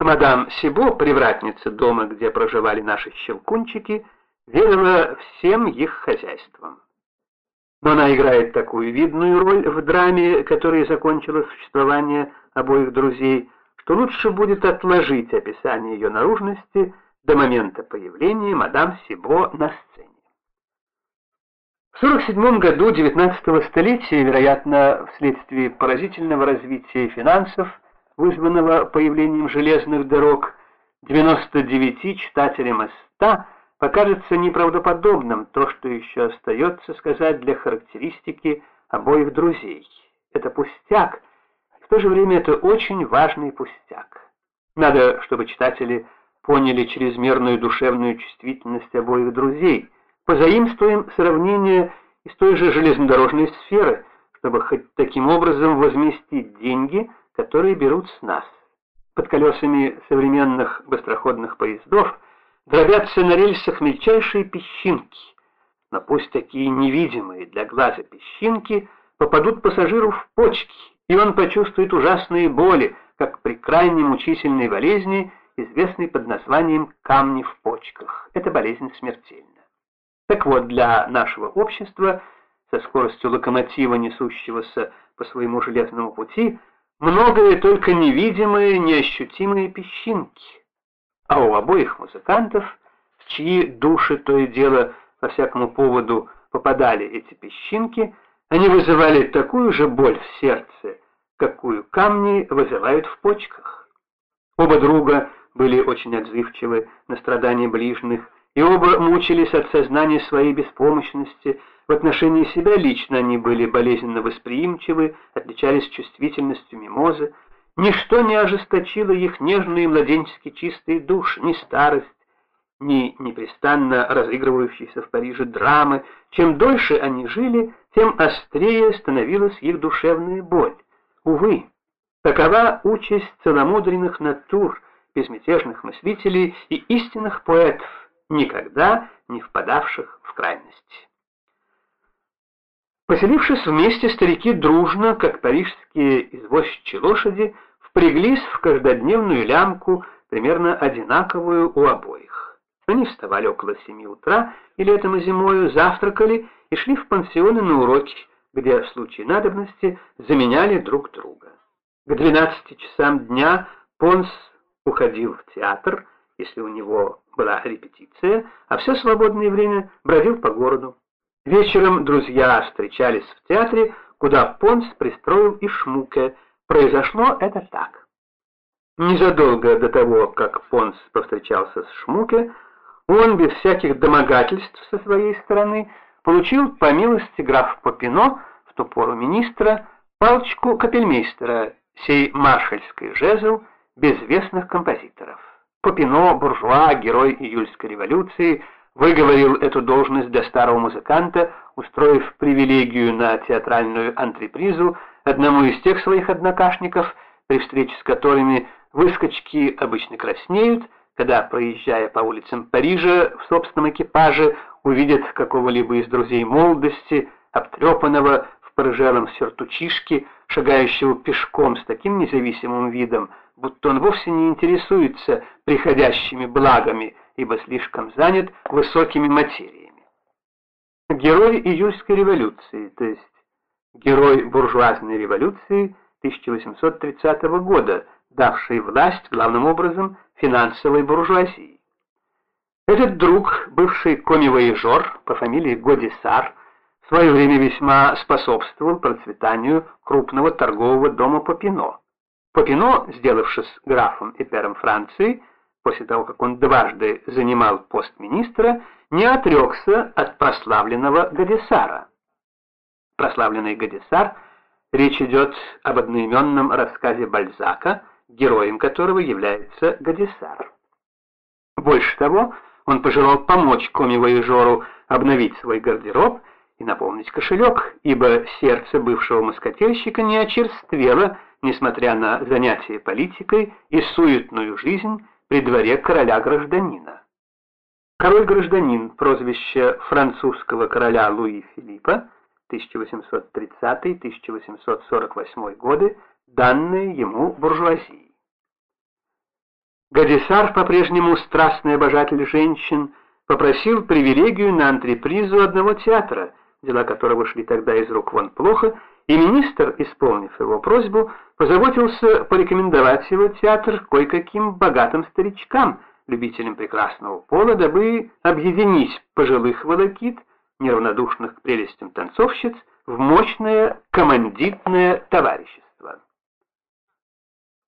Мадам Сибо, привратница дома, где проживали наши щелкунчики, верила всем их хозяйствам. Но она играет такую видную роль в драме, которая закончила существование обоих друзей, что лучше будет отложить описание ее наружности до момента появления мадам Сибо на сцене. В 47 году 19 столетия, вероятно, вследствие поразительного развития финансов, вызванного появлением железных дорог, 99 читателям из 100 покажется неправдоподобным то, что еще остается сказать для характеристики обоих друзей. Это пустяк, в то же время это очень важный пустяк. Надо, чтобы читатели поняли чрезмерную душевную чувствительность обоих друзей – Позаимствуем сравнение из той же железнодорожной сферы, чтобы хоть таким образом возместить деньги, которые берут с нас. Под колесами современных быстроходных поездов дробятся на рельсах мельчайшие песчинки, но пусть такие невидимые для глаза песчинки попадут пассажиру в почки, и он почувствует ужасные боли, как при крайне мучительной болезни, известной под названием камни в почках. Это болезнь смертельна. Так вот, для нашего общества, со скоростью локомотива, несущегося по своему железному пути, многое только невидимые, неощутимые песчинки. А у обоих музыкантов, в чьи души то и дело по всякому поводу попадали эти песчинки, они вызывали такую же боль в сердце, какую камни вызывают в почках. Оба друга были очень отзывчивы на страдания ближних, и оба мучились от сознания своей беспомощности, в отношении себя лично они были болезненно восприимчивы, отличались чувствительностью мимозы, ничто не ожесточило их нежные младенчески чистые души, ни старость, ни непрестанно разыгрывающиеся в Париже драмы. Чем дольше они жили, тем острее становилась их душевная боль. Увы, такова участь целомудренных натур, безмятежных мыслителей и истинных поэтов, никогда не впадавших в крайность. Поселившись вместе, старики дружно, как парижские извозчичьи лошади, впряглись в каждодневную лямку, примерно одинаковую у обоих. Они вставали около семи утра и летом и зимою завтракали и шли в пансионы на уроки, где в случае надобности заменяли друг друга. К 12 часам дня Понс уходил в театр, если у него была репетиция, а все свободное время бродил по городу. Вечером друзья встречались в театре, куда Понс пристроил и Шмуке. Произошло это так. Незадолго до того, как Понс повстречался с Шмуке, он без всяких домогательств со своей стороны получил по милости граф Попино, в ту пору министра, палочку капельмейстера, сей маршальский жезл безвестных композиторов. Попино, буржуа, герой июльской революции, выговорил эту должность для старого музыканта, устроив привилегию на театральную антрепризу одному из тех своих однокашников, при встрече с которыми выскочки обычно краснеют, когда, проезжая по улицам Парижа в собственном экипаже, увидят какого-либо из друзей молодости, обтрепанного в порыжелом сертучишке, шагающего пешком с таким независимым видом, будто он вовсе не интересуется приходящими благами, ибо слишком занят высокими материями. Герой июльской революции, то есть герой буржуазной революции 1830 года, давший власть главным образом финансовой буржуазии. Этот друг, бывший комивояжер по фамилии Годисар, в свое время весьма способствовал процветанию крупного торгового дома Попино. Попино, сделавшись графом и пером Франции, после того, как он дважды занимал пост министра, не отрекся от прославленного Гадесара. Прославленный Гадесар, речь идет об одноименном рассказе Бальзака, героем которого является Гадесар. Больше того, он пожелал помочь коми-воежору обновить свой гардероб и наполнить кошелек, ибо сердце бывшего москательщика не очерствело, несмотря на занятия политикой и суетную жизнь при дворе короля-гражданина. Король-гражданин, прозвище французского короля Луи Филиппа, 1830-1848 годы, данные ему буржуазии. Гадисар, по-прежнему страстный обожатель женщин, попросил привилегию на антрепризу одного театра, дела которого шли тогда из рук вон плохо, и министр, исполнив его просьбу, позаботился порекомендовать его театр кое-каким богатым старичкам, любителям прекрасного пола, дабы объединить пожилых волокит, неравнодушных к прелестям танцовщиц, в мощное командитное товарищество.